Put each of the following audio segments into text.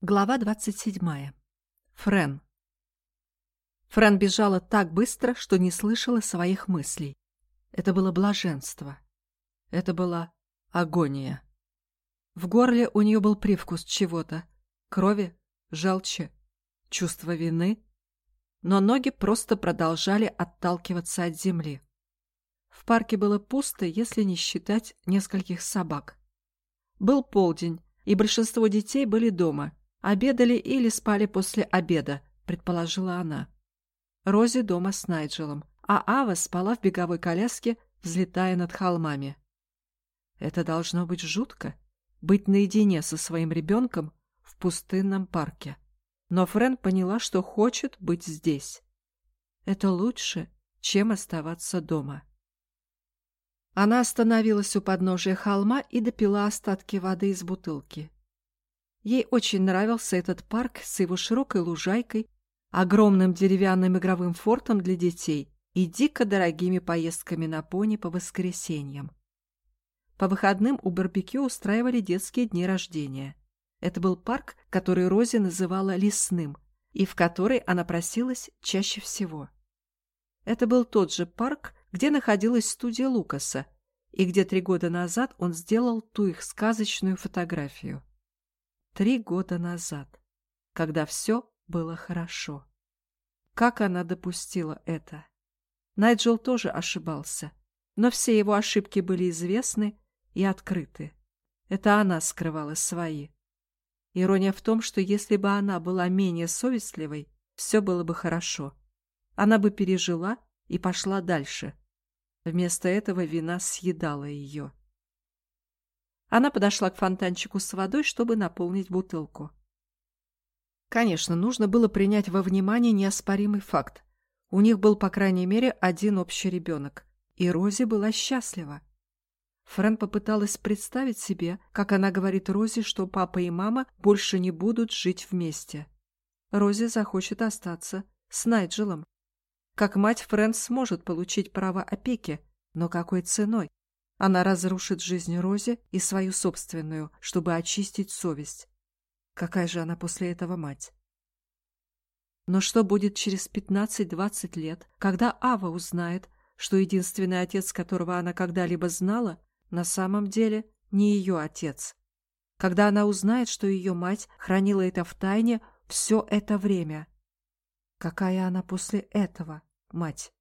Глава 27. Френ. Френ бежала так быстро, что не слышала своих мыслей. Это было блаженство. Это была агония. В горле у нее был привкус чего-то. Крови, желчи, чувство вины. Но ноги просто продолжали отталкиваться от земли. В парке было пусто, если не считать нескольких собак. Был полдень, и большинство детей были дома – Обедали или спали после обеда, предположила она. Рози дома с Найджелом, а Ава спала в беговой коляске, взлетая над холмами. Это должно быть жутко — быть наедине со своим ребенком в пустынном парке. Но Френ поняла, что хочет быть здесь. Это лучше, чем оставаться дома. Она остановилась у подножия холма и допила остатки воды из бутылки. Ей очень нравился этот парк с его широкой лужайкой, огромным деревянным игровым фортом для детей и дико дорогими поездками на пони по воскресеньям. По выходным у барбекю устраивали детские дни рождения. Это был парк, который Рози называла лесным, и в который она просилась чаще всего. Это был тот же парк, где находилась студия Лукаса, и где три года назад он сделал ту их сказочную фотографию. Три года назад, когда все было хорошо. Как она допустила это? Найджел тоже ошибался, но все его ошибки были известны и открыты. Это она скрывала свои. Ирония в том, что если бы она была менее совестливой, все было бы хорошо. Она бы пережила и пошла дальше. Вместо этого вина съедала ее. Она подошла к фонтанчику с водой, чтобы наполнить бутылку. Конечно, нужно было принять во внимание неоспоримый факт. У них был, по крайней мере, один общий ребенок. И Рози была счастлива. Фрэн попыталась представить себе, как она говорит Рози, что папа и мама больше не будут жить вместе. Рози захочет остаться с Найджелом. Как мать Фрэн сможет получить право опеки, но какой ценой? Она разрушит жизнь Розе и свою собственную, чтобы очистить совесть. Какая же она после этого мать? Но что будет через 15-20 лет, когда Ава узнает, что единственный отец, которого она когда-либо знала, на самом деле не ее отец? Когда она узнает, что ее мать хранила это в тайне все это время? Какая она после этого мать?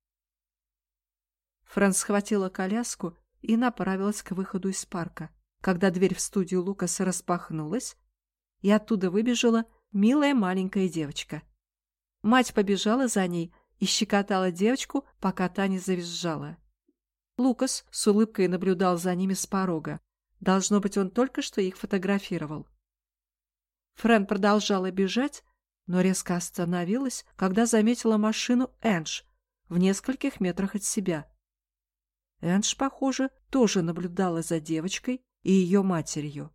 Фрэнс схватила коляску и направилась к выходу из парка, когда дверь в студию Лукаса распахнулась, и оттуда выбежала милая маленькая девочка. Мать побежала за ней и щекотала девочку, пока та не завизжала. Лукас с улыбкой наблюдал за ними с порога. Должно быть, он только что их фотографировал. Френ продолжала бежать, но резко остановилась, когда заметила машину Эндж в нескольких метрах от себя. Эндж, похоже, тоже наблюдала за девочкой и ее матерью.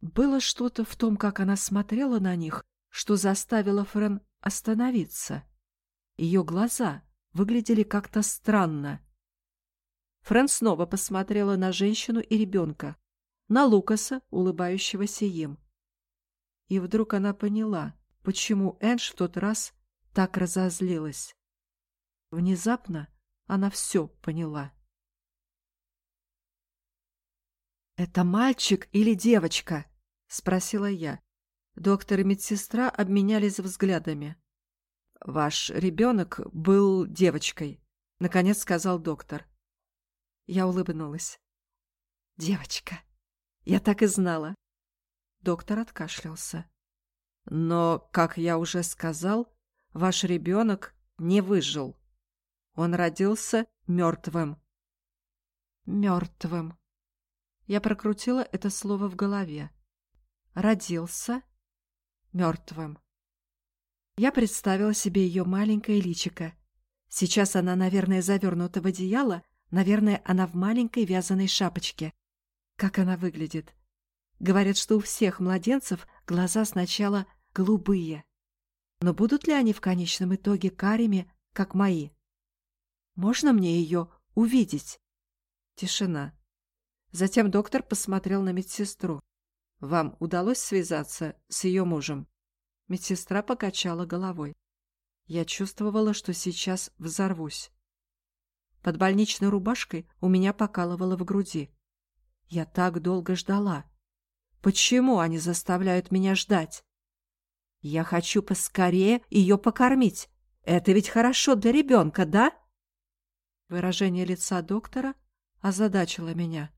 Было что-то в том, как она смотрела на них, что заставило Френ остановиться. Ее глаза выглядели как-то странно. Френ снова посмотрела на женщину и ребенка, на Лукаса, улыбающегося им. И вдруг она поняла, почему Эндж в тот раз так разозлилась. Внезапно она все поняла. «Это мальчик или девочка?» — спросила я. Доктор и медсестра обменялись взглядами. «Ваш ребенок был девочкой», — наконец сказал доктор. Я улыбнулась. «Девочка. Я так и знала». Доктор откашлялся. «Но, как я уже сказал, ваш ребенок не выжил. Он родился мертвым». «Мертвым», я прокрутила это слово в голове. Родился мертвым. Я представила себе ее маленькое личико. Сейчас она, наверное, завернута в одеяло, наверное, она в маленькой вязаной шапочке. Как она выглядит? Говорят, что у всех младенцев глаза сначала голубые. Но будут ли они в конечном итоге карими, как мои? Можно мне ее увидеть? Тишина. Затем доктор посмотрел на медсестру. Вам удалось связаться с ее мужем?» Медсестра покачала головой. Я чувствовала, что сейчас взорвусь. Под больничной рубашкой у меня покалывало в груди. Я так долго ждала. Почему они заставляют меня ждать? Я хочу поскорее ее покормить. Это ведь хорошо для ребенка, да? Выражение лица доктора озадачило меня.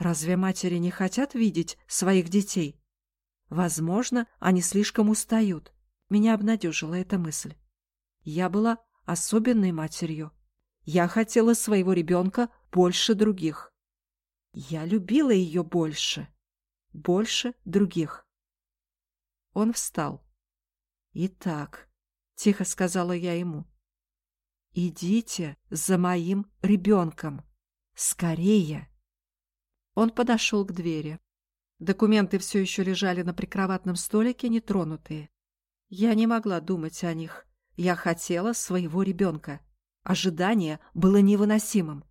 Разве матери не хотят видеть своих детей? Возможно, они слишком устают. Меня обнадежила эта мысль. Я была особенной матерью. Я хотела своего ребенка больше других. Я любила ее больше. Больше других. Он встал. «Итак», — тихо сказала я ему, — «идите за моим ребенком. Скорее!» Он подошел к двери. Документы все еще лежали на прикроватном столике, нетронутые. Я не могла думать о них. Я хотела своего ребенка. Ожидание было невыносимым.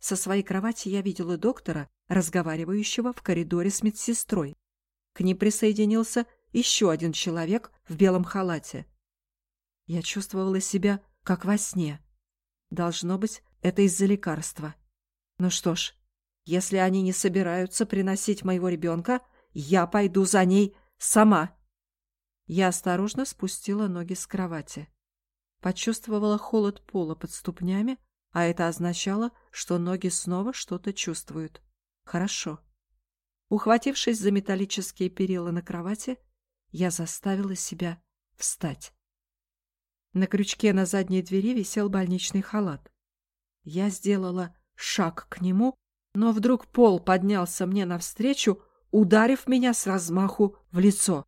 Со своей кровати я видела доктора, разговаривающего в коридоре с медсестрой. К ним присоединился еще один человек в белом халате. Я чувствовала себя как во сне. Должно быть, это из-за лекарства. Ну что ж, если они не собираются приносить моего ребенка, я пойду за ней сама. Я осторожно спустила ноги с кровати. Почувствовала холод пола под ступнями, а это означало, что ноги снова что-то чувствуют. Хорошо. Ухватившись за металлические перила на кровати, я заставила себя встать. На крючке на задней двери висел больничный халат. Я сделала шаг к нему, но вдруг пол поднялся мне навстречу, ударив меня с размаху в лицо.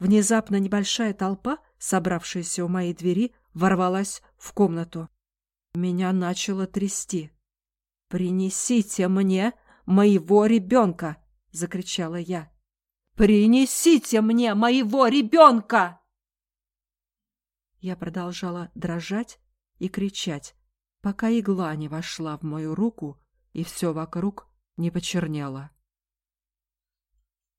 Внезапно небольшая толпа, собравшаяся у моей двери, ворвалась в комнату. Меня начало трясти. «Принесите мне моего ребенка!» — закричала я. Принесите мне моего ребенка!» Я продолжала дрожать и кричать, пока игла не вошла в мою руку и все вокруг не почернело.